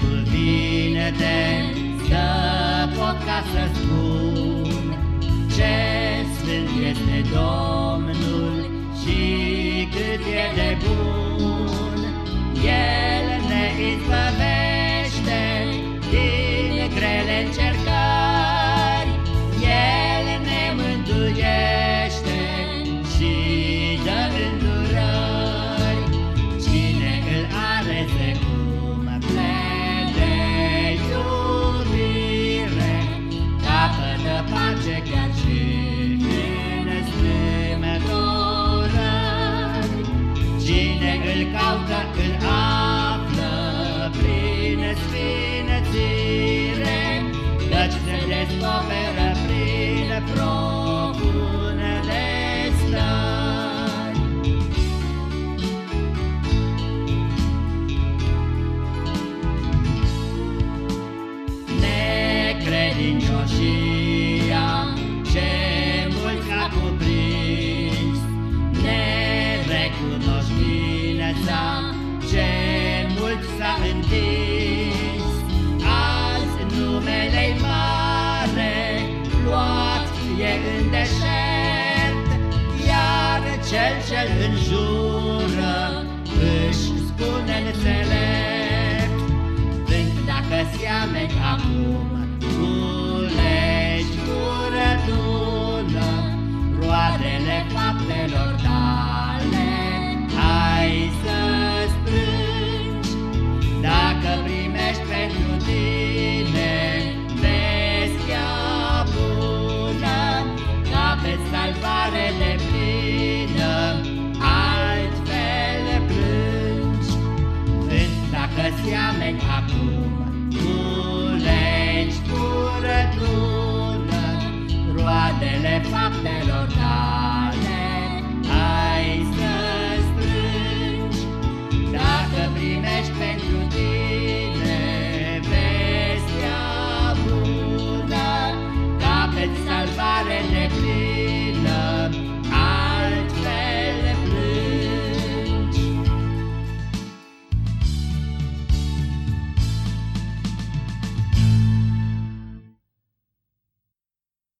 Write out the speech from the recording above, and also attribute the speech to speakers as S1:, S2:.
S1: Momentul vine de să pot ca să spun Ce sfânt este Domnul și cât e de bun caută, îl află prin sfinățire, întins. Azi numele mare, luat e în deșert, Iar cel ce-l înjură își spune înțelept. Vânt dacă seameni acum, culegi seameni acum, culegi